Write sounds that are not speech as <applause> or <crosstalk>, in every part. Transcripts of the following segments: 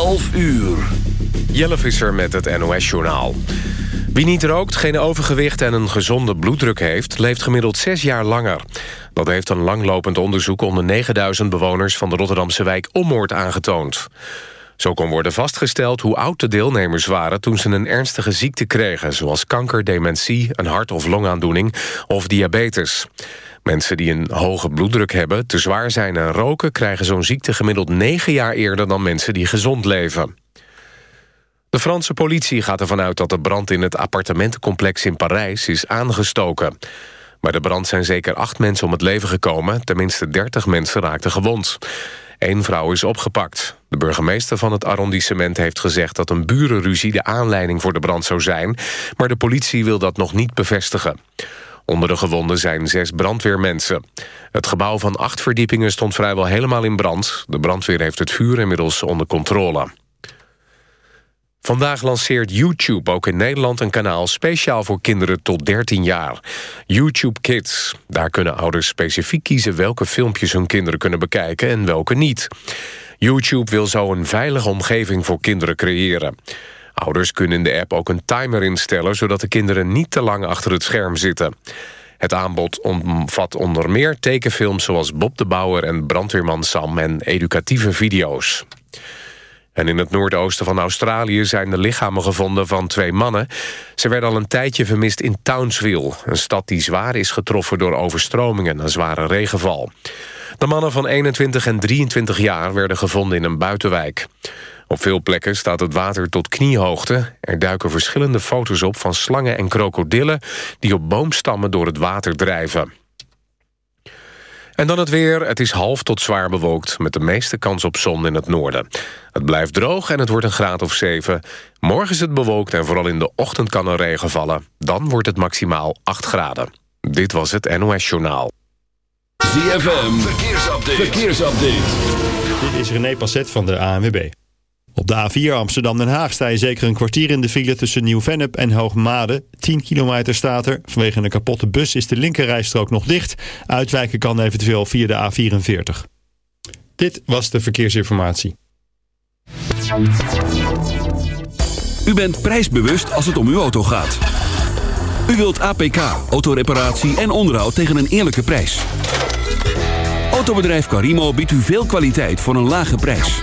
11 uur. Jelle Visser met het NOS-journaal. Wie niet rookt, geen overgewicht en een gezonde bloeddruk heeft... leeft gemiddeld zes jaar langer. Dat heeft een langlopend onderzoek onder 9000 bewoners... van de Rotterdamse wijk Ommoord aangetoond. Zo kon worden vastgesteld hoe oud de deelnemers waren... toen ze een ernstige ziekte kregen... zoals kanker, dementie, een hart- of longaandoening of diabetes. Mensen die een hoge bloeddruk hebben, te zwaar zijn en roken... krijgen zo'n ziekte gemiddeld negen jaar eerder dan mensen die gezond leven. De Franse politie gaat ervan uit dat de brand in het appartementencomplex in Parijs is aangestoken. Bij de brand zijn zeker acht mensen om het leven gekomen. Tenminste 30 mensen raakten gewond. Eén vrouw is opgepakt. De burgemeester van het arrondissement heeft gezegd... dat een burenruzie de aanleiding voor de brand zou zijn... maar de politie wil dat nog niet bevestigen. Onder de gewonden zijn zes brandweermensen. Het gebouw van acht verdiepingen stond vrijwel helemaal in brand. De brandweer heeft het vuur inmiddels onder controle. Vandaag lanceert YouTube ook in Nederland een kanaal speciaal voor kinderen tot 13 jaar. YouTube Kids. Daar kunnen ouders specifiek kiezen welke filmpjes hun kinderen kunnen bekijken en welke niet. YouTube wil zo een veilige omgeving voor kinderen creëren. Ouders kunnen in de app ook een timer instellen... zodat de kinderen niet te lang achter het scherm zitten. Het aanbod omvat onder meer tekenfilms zoals Bob de Bouwer en Brandweerman Sam... en educatieve video's. En in het noordoosten van Australië zijn de lichamen gevonden van twee mannen. Ze werden al een tijdje vermist in Townsville... een stad die zwaar is getroffen door overstromingen en zware regenval. De mannen van 21 en 23 jaar werden gevonden in een buitenwijk. Op veel plekken staat het water tot kniehoogte. Er duiken verschillende foto's op van slangen en krokodillen... die op boomstammen door het water drijven. En dan het weer. Het is half tot zwaar bewolkt... met de meeste kans op zon in het noorden. Het blijft droog en het wordt een graad of 7. Morgen is het bewolkt en vooral in de ochtend kan er regen vallen. Dan wordt het maximaal 8 graden. Dit was het NOS Journaal. ZFM, verkeersupdate. verkeersupdate. Dit is René Passet van de ANWB. Op de A4 Amsterdam-Den Haag sta je zeker een kwartier in de file tussen Nieuw-Vennep en Hoogmade. 10 kilometer staat er. Vanwege een kapotte bus is de linkerrijstrook nog dicht. Uitwijken kan eventueel via de A44. Dit was de verkeersinformatie. U bent prijsbewust als het om uw auto gaat. U wilt APK, autoreparatie en onderhoud tegen een eerlijke prijs. Autobedrijf Carimo biedt u veel kwaliteit voor een lage prijs.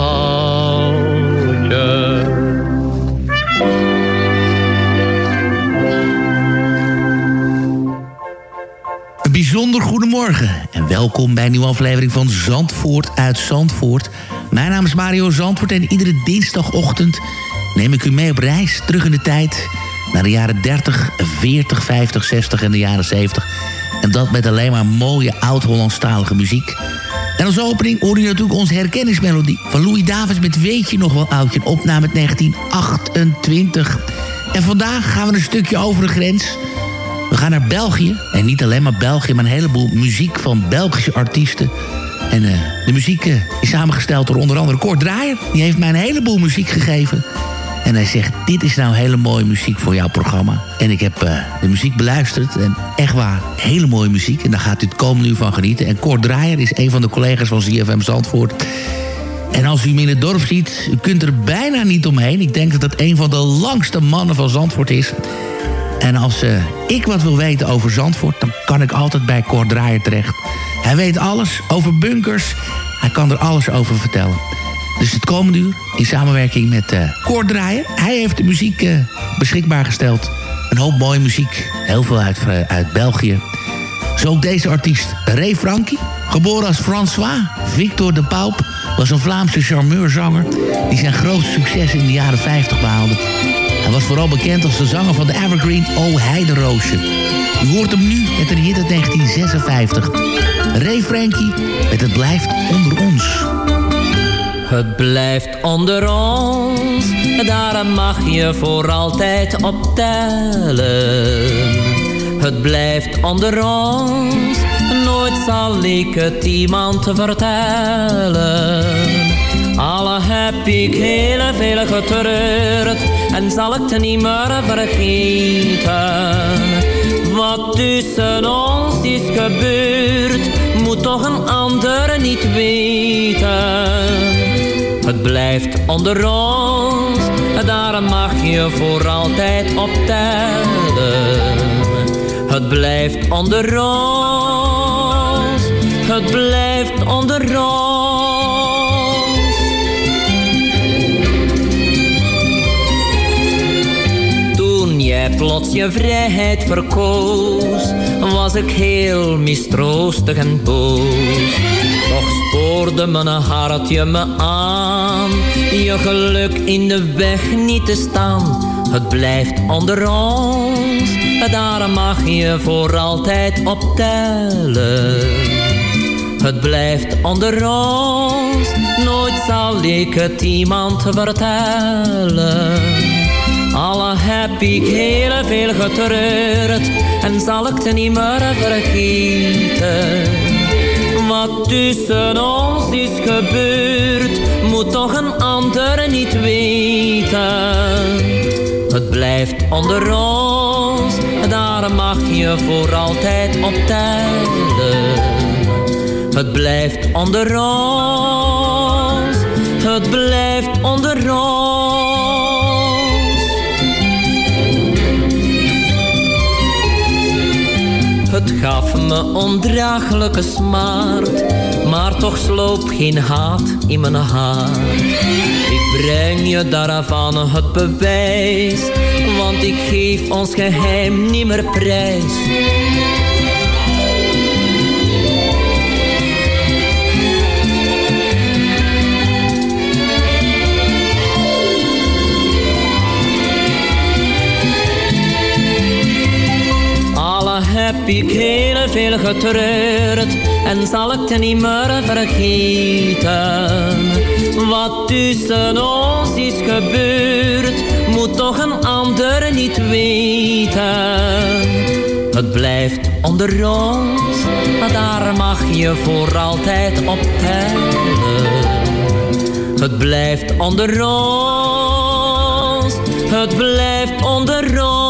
Bijzonder goedemorgen en welkom bij een nieuwe aflevering van Zandvoort uit Zandvoort. Mijn naam is Mario Zandvoort en iedere dinsdagochtend neem ik u mee op reis terug in de tijd... naar de jaren 30, 40, 50, 60 en de jaren 70. En dat met alleen maar mooie oud-Hollandstalige muziek. En als opening hoor je natuurlijk onze herkenningsmelodie van Louis Davids met Weet je nog wel oudje, opname uit 1928. En vandaag gaan we een stukje over de grens... Gaan naar België. En niet alleen maar België, maar een heleboel muziek van Belgische artiesten. En eh, de muziek eh, is samengesteld door onder andere Kort Draaier. Die heeft mij een heleboel muziek gegeven. En hij zegt, dit is nou hele mooie muziek voor jouw programma. En ik heb eh, de muziek beluisterd. En echt waar, hele mooie muziek. En daar gaat u het komende uur van genieten. En Kort Draaier is een van de collega's van ZFM Zandvoort. En als u hem in het dorp ziet, u kunt er bijna niet omheen. Ik denk dat het een van de langste mannen van Zandvoort is. En als eh, ik wat wil weten over Zandvoort... dan kan ik altijd bij Cor Draaier terecht. Hij weet alles over bunkers. Hij kan er alles over vertellen. Dus het komende uur in samenwerking met uh, Cor. Hij heeft de muziek eh, beschikbaar gesteld. Een hoop mooie muziek. Heel veel uit, uit België. Zo ook deze artiest, Ray Frankie. Geboren als François Victor de Paup was een Vlaamse charmeurzanger... die zijn grootste succes in de jaren 50 behaalde. Was vooral bekend als de zanger van de evergreen O Heideroosje. U hoort hem nu met een hit uit 1956. Ray Frankie met Het Blijft Onder Ons. Het blijft onder ons, daar mag je voor altijd op tellen. Het blijft onder ons, nooit zal ik het iemand vertellen. Alle heb ik heel veel getreurd en zal ik het niet meer vergeten. Wat tussen ons is gebeurd, moet toch een ander niet weten. Het blijft onder ons, daar mag je voor altijd op tellen. Het blijft onder ons, het blijft onder ons. Plots je vrijheid verkoos, was ik heel mistroostig en boos. Toch spoorde mijn hartje me aan, je geluk in de weg niet te staan. Het blijft onder ons, daar mag je voor altijd op tellen. Het blijft onder ons, nooit zal ik het iemand vertellen. Heb ik heel veel getreurd en zal ik het niet meer vergeten. Wat tussen ons is gebeurd, moet toch een ander niet weten. Het blijft onder ons, daar mag je voor altijd op tellen. Het blijft onder ons, het blijft onder ons. Het gaf me ondraaglijke smaart, maar toch sloop geen haat in mijn hart. Ik breng je daarvan het bewijs, want ik geef ons geheim niet meer prijs. Heb ik heel veel getreurd en zal ik het niet meer vergeten. Wat tussen ons is gebeurd, moet toch een ander niet weten. Het blijft onder ons, daar mag je voor altijd op tellen. Het blijft onder ons, het blijft onder ons.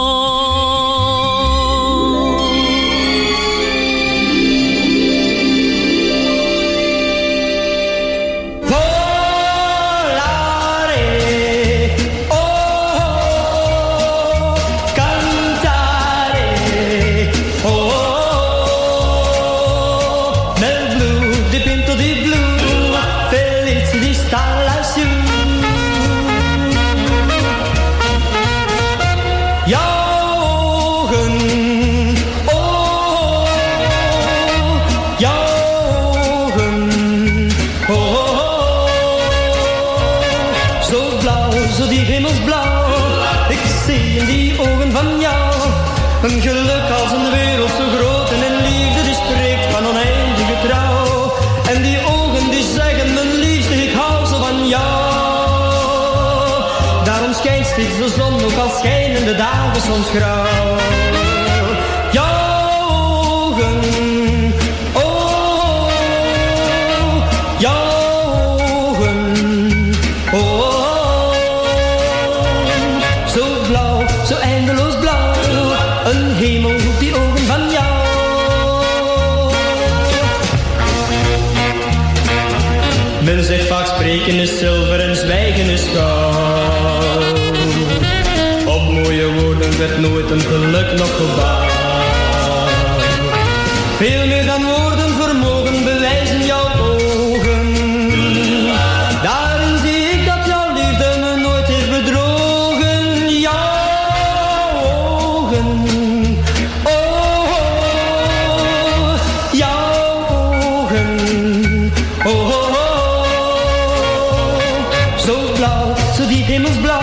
De dagen soms grauw. werd nooit een geluk nog gebaard. Veel meer dan woorden vermogen bewijzen jouw ogen. Daarin zie ik dat jouw liefde me nooit heeft bedrogen. Jouw ogen, oh, oh. oh. jouw ogen, oh, oh, oh. Zo blauw, zo diep hemelsblauw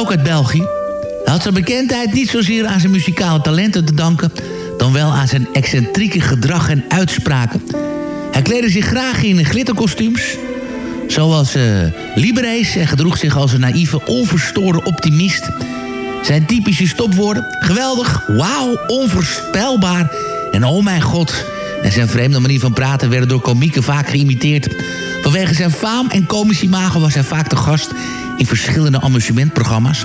ook uit België. Hij had zijn bekendheid niet zozeer aan zijn muzikale talenten te danken... dan wel aan zijn excentrieke gedrag en uitspraken. Hij kleedde zich graag in glitterkostuums... zoals uh, Liberace en gedroeg zich als een naïeve, onverstoorde optimist... Zijn typische stopwoorden. Geweldig, wauw, onvoorspelbaar en oh mijn god. En zijn vreemde manier van praten werden door komieken vaak geïmiteerd. Vanwege zijn faam en komisch imago was hij vaak de gast in verschillende amusementprogramma's.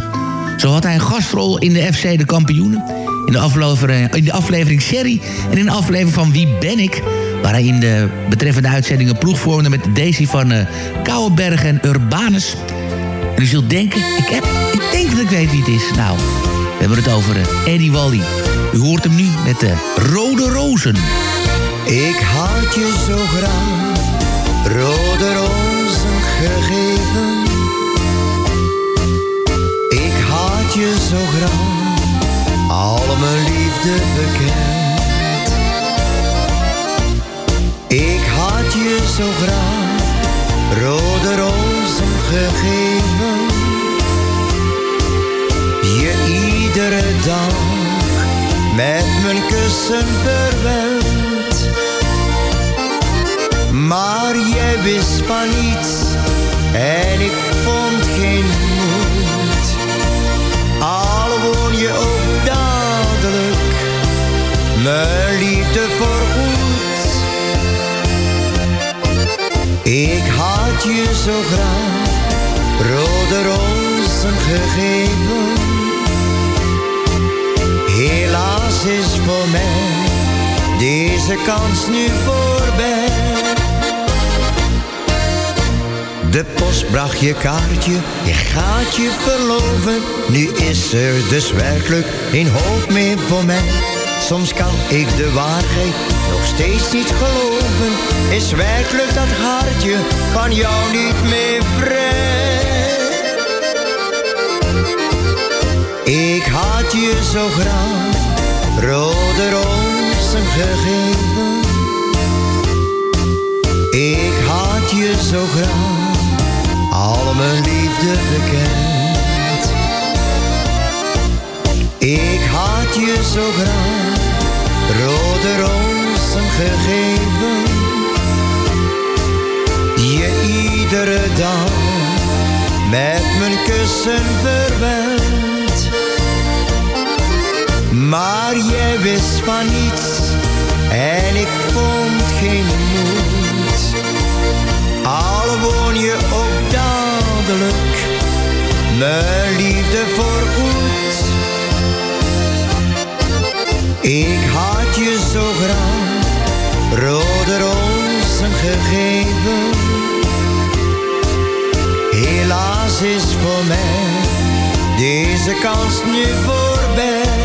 Zo had hij een gastrol in de FC De Kampioenen, in de aflevering, in de aflevering Sherry en in de aflevering van Wie ben ik... waar hij in de betreffende uitzendingen ploeg vormde met Daisy van uh, Kouwenberg en Urbanus... En u zult denken, ik, heb, ik denk dat ik weet wie het is. Nou, we hebben het over uh, Eddie Wally. U hoort hem nu met de Rode Rozen. Ik had je zo graag rode rozen gegeven. Al mijn liefde bekend. Ik had je zo graag rode rozen gegeven. Je iedere dag met mijn kussen verwend. Maar jij wist van niets en ik vond geen moed. Je ook dadelijk, mijn liefde voorgoed. Ik had je zo graag rode rozen gegeven. Helaas is voor mij deze kans nu voorbij. De post bracht je kaartje, je gaat je verloven. Nu is er dus werkelijk geen hoop meer voor mij. Soms kan ik de waarheid nog steeds niet geloven. Is werkelijk dat hartje van jou niet meer vrij? Ik had je zo graag rode rozen gegeven. Ik had je zo graag al mijn liefde bekend. Ik had je zo graag rode rozen gegeven. Je iedere dag met mijn kussen verwend. Maar jij wist van niets en ik vond geen moed. Al woon je ook mijn liefde voorgoed. Ik had je zo graag rode rozen gegeven. Helaas is voor mij deze kans nu voorbij.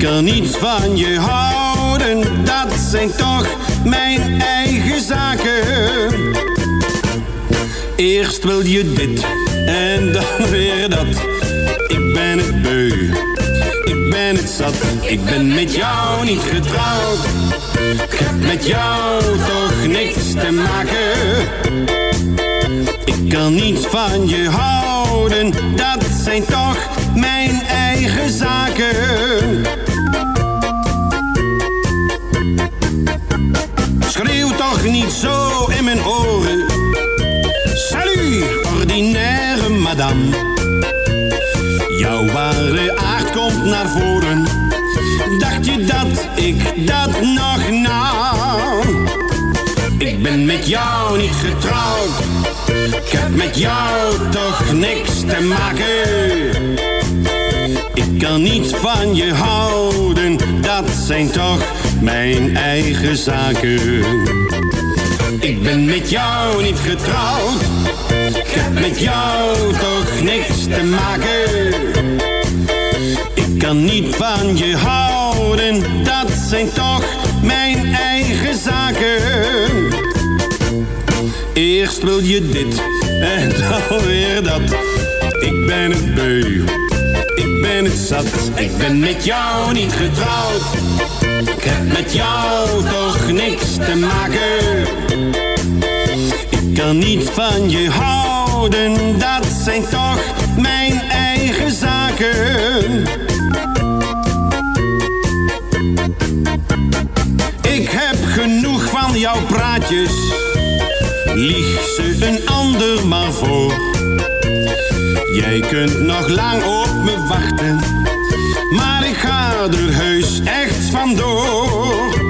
Ik kan niet van je houden, dat zijn toch mijn eigen zaken. Eerst wil je dit en dan weer dat. Ik ben het beu, ik ben het zat. Ik ben met jou niet getrouwd. Ik heb met jou toch niks te maken. Ik kan niet van je houden, dat zijn toch mijn eigen zaken. Niet zo in mijn oren. Salut, ordinaire madame. Jouw ware aard komt naar voren. Dacht je dat ik dat nog nam? Ik ben met jou niet getrouwd. Ik heb met jou toch niks te maken. Ik kan niet van je houden, dat zijn toch mijn eigen zaken. Ik ben met jou niet getrouwd, ik heb met jou toch niks te maken. Ik kan niet van je houden, dat zijn toch mijn eigen zaken. Eerst wil je dit en <laughs> dan weer dat. Ik ben het beu, ik ben het zat. Ik ben met jou niet getrouwd. Ik heb met jou toch niks te maken. Kan niet van je houden, dat zijn toch mijn eigen zaken. Ik heb genoeg van jouw praatjes. Lieg ze een ander maar voor. Jij kunt nog lang op me wachten. Maar ik ga er heus echt vandoor.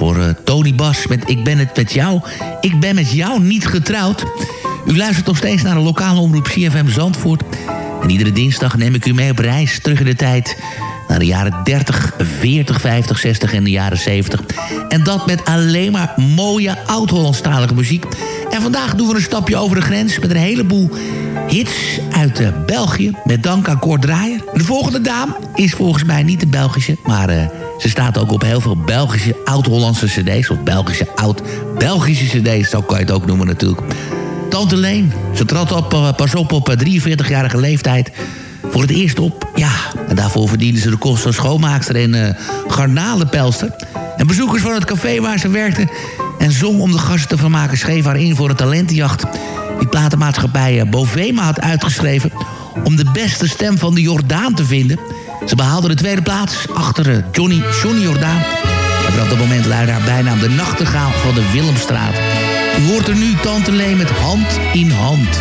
Daarvoor eh, Tony Bas met Ik ben het met jou. Ik ben met jou niet getrouwd. U luistert nog steeds naar de lokale omroep CFM Zandvoort. En iedere dinsdag neem ik u mee op reis terug in de tijd... naar de jaren 30, 40, 50, 60 en de jaren 70. En dat met alleen maar mooie oud-Hollandstalige muziek. En vandaag doen we een stapje over de grens... met een heleboel hits uit eh, België. Met dank aan Kort Draaier. De volgende dame is volgens mij niet de Belgische... maar eh, ze staat ook op heel veel Belgische oud-Hollandse cd's... of Belgische oud-Belgische cd's, zo kan je het ook noemen natuurlijk. Tante Leen, ze trad op, eh, pas op op eh, 43-jarige leeftijd... voor het eerst op, ja. En daarvoor verdiende ze de kost van schoonmaakster en eh garnalenpelster. En bezoekers van het café waar ze werkte... en zong om de gasten te vermaken... schreef haar in voor een talentenjacht... die platenmaatschappij eh, Bovema had uitgeschreven... om de beste stem van de Jordaan te vinden. Ze behaalde de tweede plaats achter eh, Johnny, Johnny Jordaan... en vanaf dat moment luidde haar bijnaam de nachtegaal van de Willemstraat. U hoort er nu Tante Lee met hand in hand.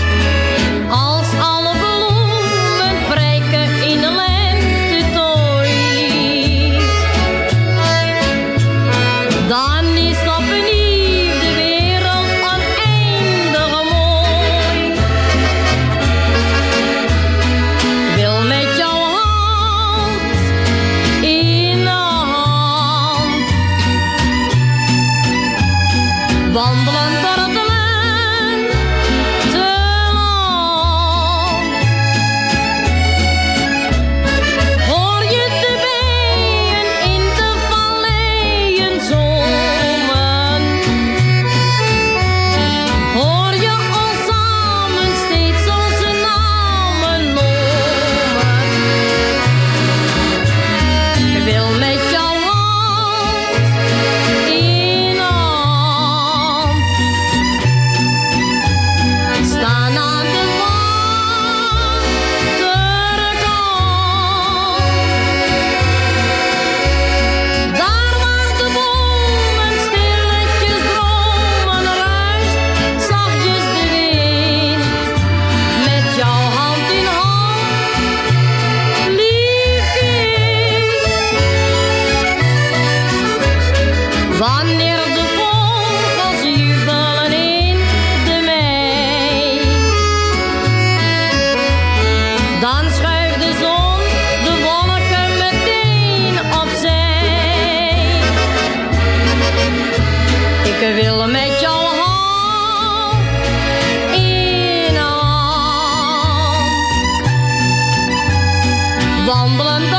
stumbling.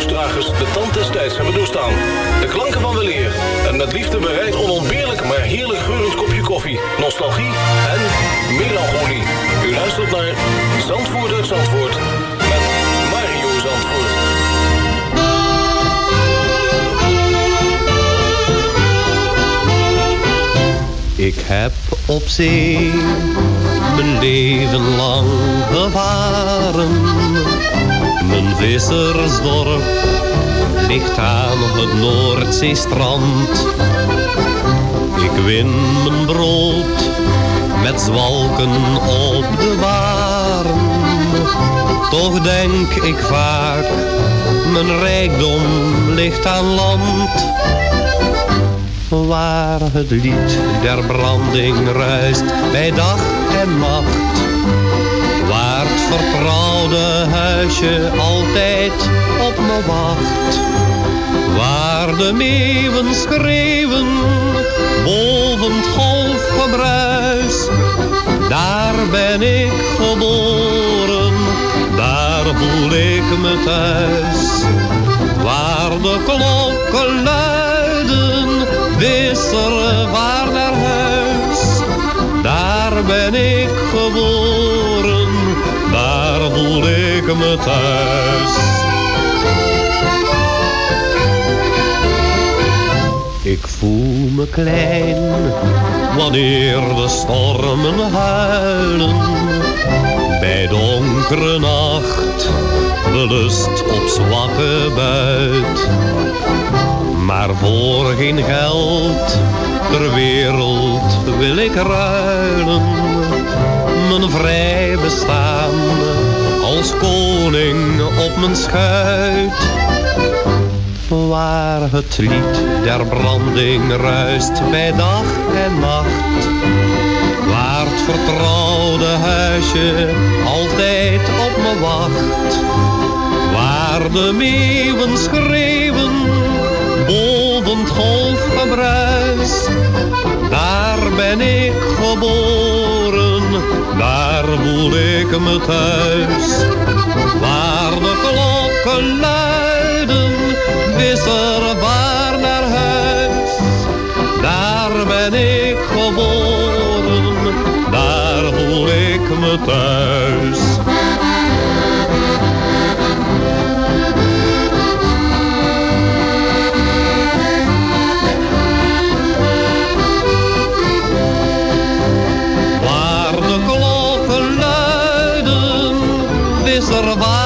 geluidsdragers de tand des tijds hebben doorstaan. De klanken van weleer en met liefde bereid onontbeerlijk maar heerlijk geurend kopje koffie, nostalgie en melancholie. U luistert naar Zandvoort uit Zandvoort met Mario Zandvoort. Ik heb op zee mijn leven lang gevaren. Mijn vissersdorp ligt aan het Noordzeestrand. Ik win mijn brood met zwalken op de baren. Toch denk ik vaak, mijn rijkdom ligt aan land. Waar het lied der branding ruist bij dag en nacht. Waar vertrouwde huisje altijd op me wacht. Waar de meeuwen schreeuwen boven het golfgebruis. Daar ben ik geboren, daar voel ik me thuis. Waar de klokken luiden, wisselen naar huis. Daar ben ik geboren, me thuis. Ik voel me klein wanneer de stormen huilen. Bij donkere nacht, belust op zwakke buit. Maar voor geen geld ter wereld wil ik ruilen. Mijn vrij bestaan als koning op mijn schuit. Waar het lied der branding ruist bij dag en nacht. Waar het vertrouwde huisje altijd op me wacht. Waar de meeuwen schreeuwen boven het golfgebruis. Daar ben ik geboren, daar voel ik me thuis. Waar de klokken luiden, visser waar naar huis. Daar ben ik geboren, daar voel ik me thuis. Visser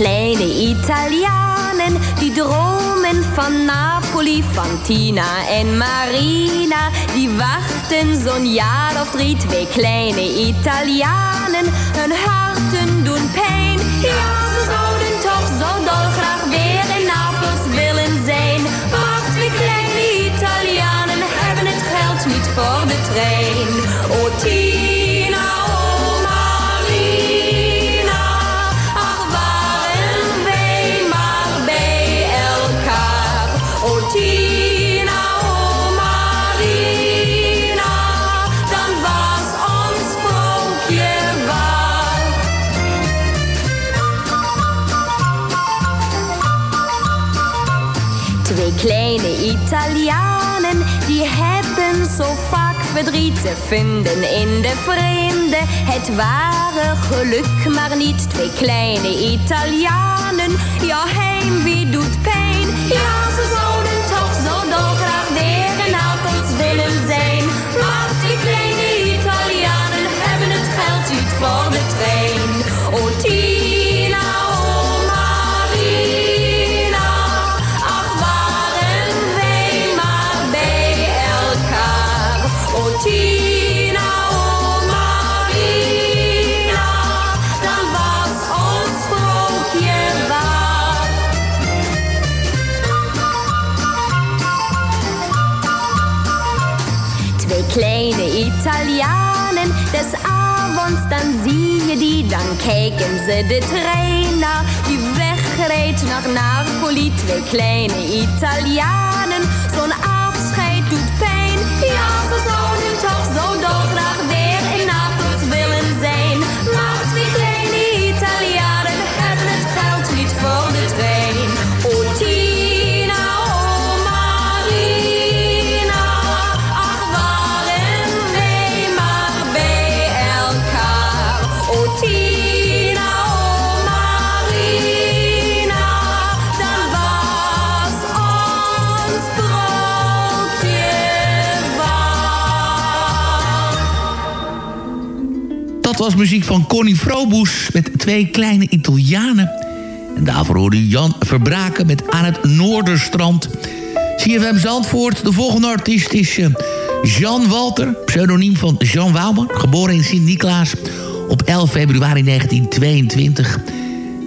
kleine Italianen die dromen van Napoli, van Tina en Marina. Die wachten zo'n jaar of drie, twee kleine Italianen. Hun harten doen pijn. Ja, ze zouden toch zo dolgraag weer in Napels willen zijn. Maar twee kleine Italianen hebben het geld niet voor de trein. Oh Tina, Italianen, die hebben zo vaak verdriet. Ze vinden in de vreemde het ware geluk, maar niet twee kleine Italianen. Ja, heimwee doet pijn. Ja, ze zouden dan kijken ze de trein na. Die wegrijdt naar Napoli, twee kleine Italianen. Zo'n afscheid doet pijn, ja ze zouden toch zo dolgraag muziek van Connie Froboes met twee kleine Italianen. En daarvoor hoorde u Jan Verbraken met Aan het Noorderstrand. CFM Zandvoort, de volgende artiest is eh, Jean Walter, pseudoniem van Jean Wouwman, geboren in Sint-Niklaas op 11 februari 1922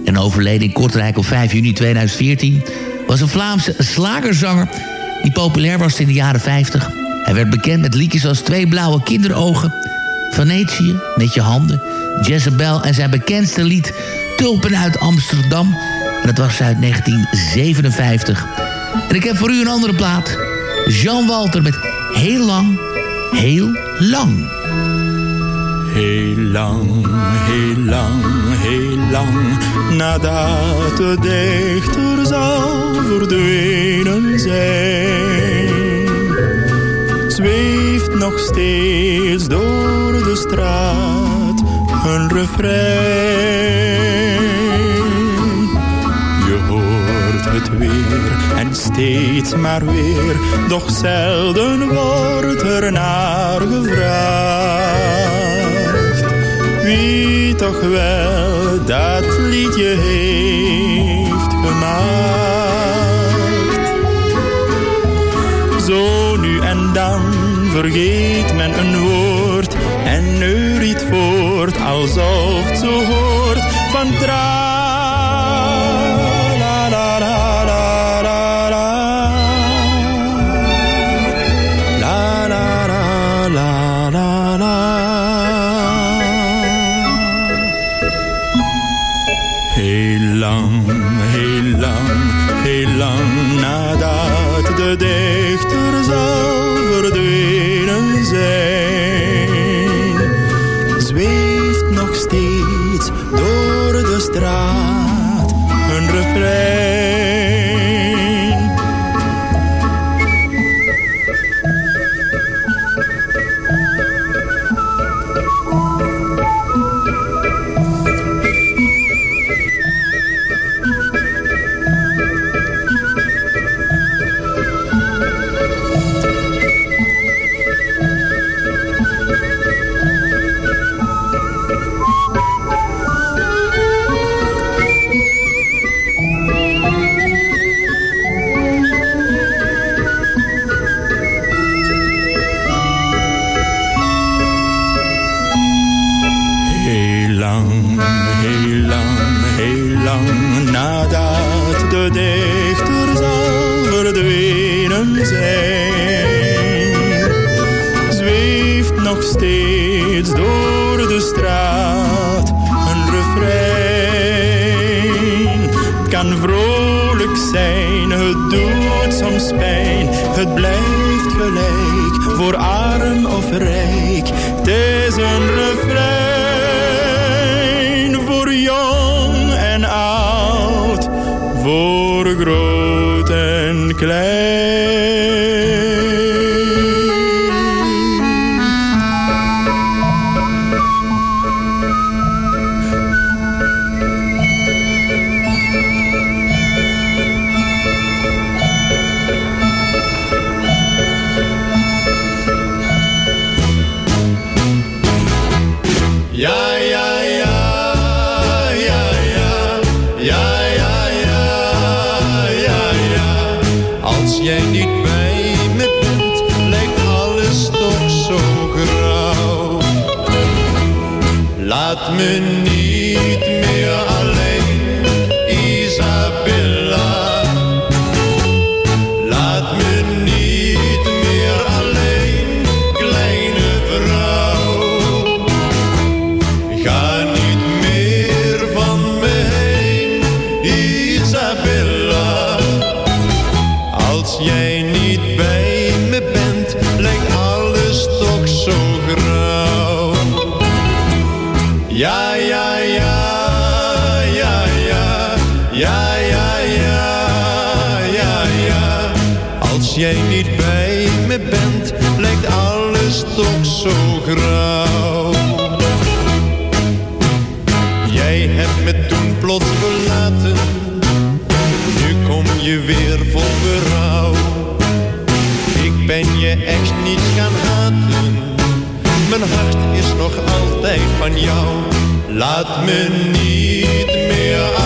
en overleden in Kortrijk op 5 juni 2014, was een Vlaamse slagerzanger die populair was in de jaren 50. Hij werd bekend met liedjes als Twee Blauwe Kinderogen, Venetië, Met Je Handen, Jezebel en zijn bekendste lied Tulpen uit Amsterdam. Dat was uit 1957. En ik heb voor u een andere plaat. Jean Walter met Heel Lang, Heel Lang. Heel lang, heel lang, heel lang, nadat de dichter zal verdwenen zijn, zweeft nog steeds door de straat een refrein. Je hoort het weer en steeds maar weer, doch zelden wordt er naar gevraagd. Wie toch wel dat liedje heeft gemaakt. Zo nu en dan vergeet men een woord en neuriet voort alsof het zo hoort van traag. kan vrolijk zijn, het doet soms pijn, het blijft gelijk, voor arm of rijk. Het is een refrein voor jong en oud, voor groot en klein. harmonie plots verlaten. Nu kom je weer vol berouw. Ik ben je echt niet gaan haten. Mijn hart is nog altijd van jou. Laat me niet meer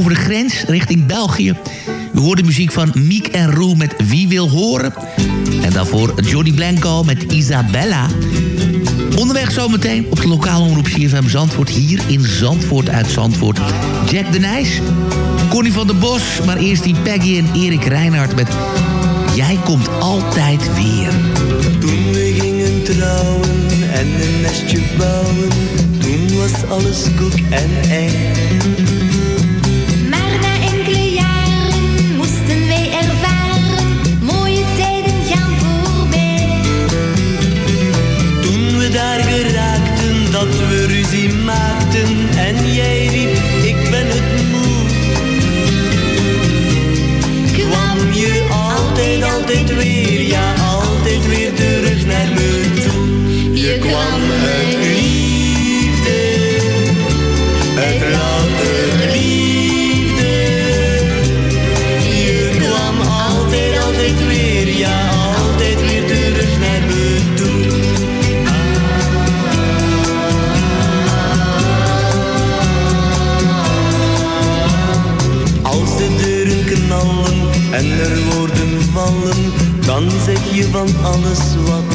over de grens richting België. We hoorden muziek van Miek en Roel met Wie Wil Horen. En daarvoor Johnny Blanco met Isabella. Onderweg zometeen op de lokale omroep CFM Zandvoort. Hier in Zandvoort uit Zandvoort. Jack de Nijs, Connie van der Bos. Maar eerst die Peggy en Erik Reinhardt met Jij komt altijd weer. Toen we gingen trouwen en een nestje bouwen, toen was alles koek en ei. En jij riep, ik ben het moe. Kwam je altijd, altijd weer, ja en er woorden vallen, dan zeg je van alles wat.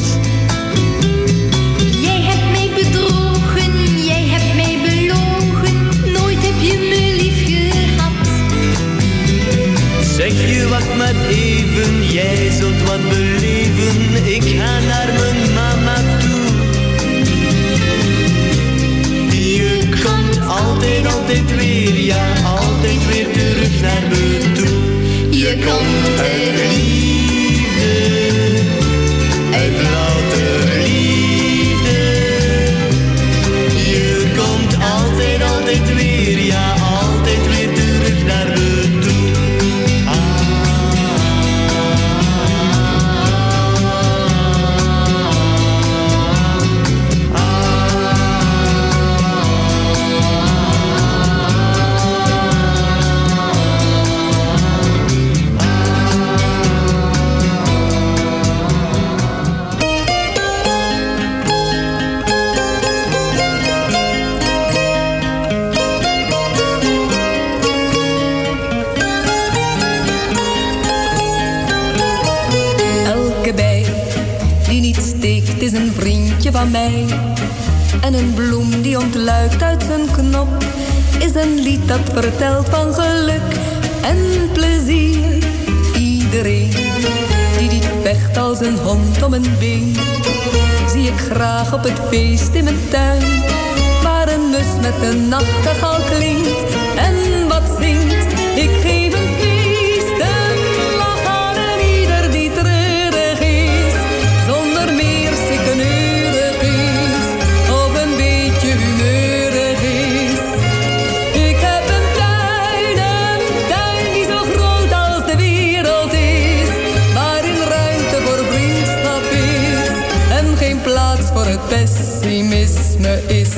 Voor het pessimisme is.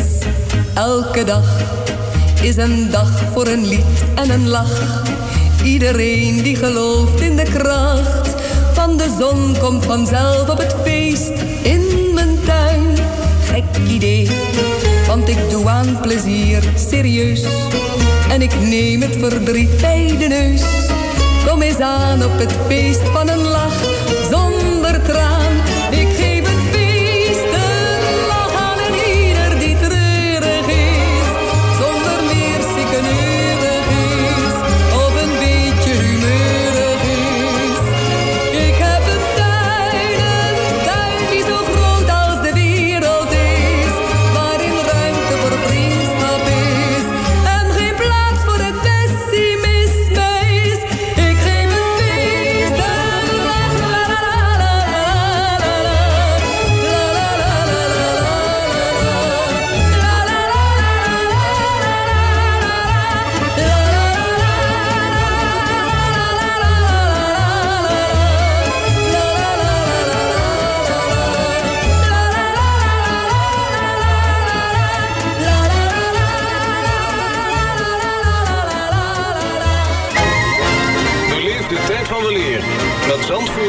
Elke dag is een dag voor een lied en een lach. Iedereen die gelooft in de kracht van de zon komt vanzelf op het feest in mijn tuin. Gek idee, want ik doe aan plezier serieus. En ik neem het verdriet bij de neus. Kom eens aan op het feest van een lach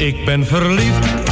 Ik ben verliefd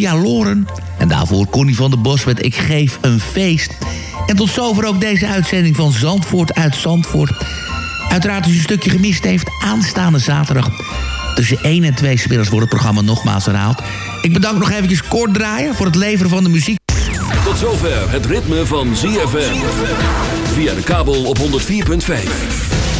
Sophia Loren. En daarvoor Connie van der Bos met Ik geef een feest. En tot zover ook deze uitzending van Zandvoort uit Zandvoort. Uiteraard als u een stukje gemist heeft, aanstaande zaterdag... tussen 1 en 2 smiddags wordt het programma nogmaals herhaald. Ik bedank nog eventjes kort draaien voor het leveren van de muziek. Tot zover het ritme van ZFM. Via de kabel op 104.5.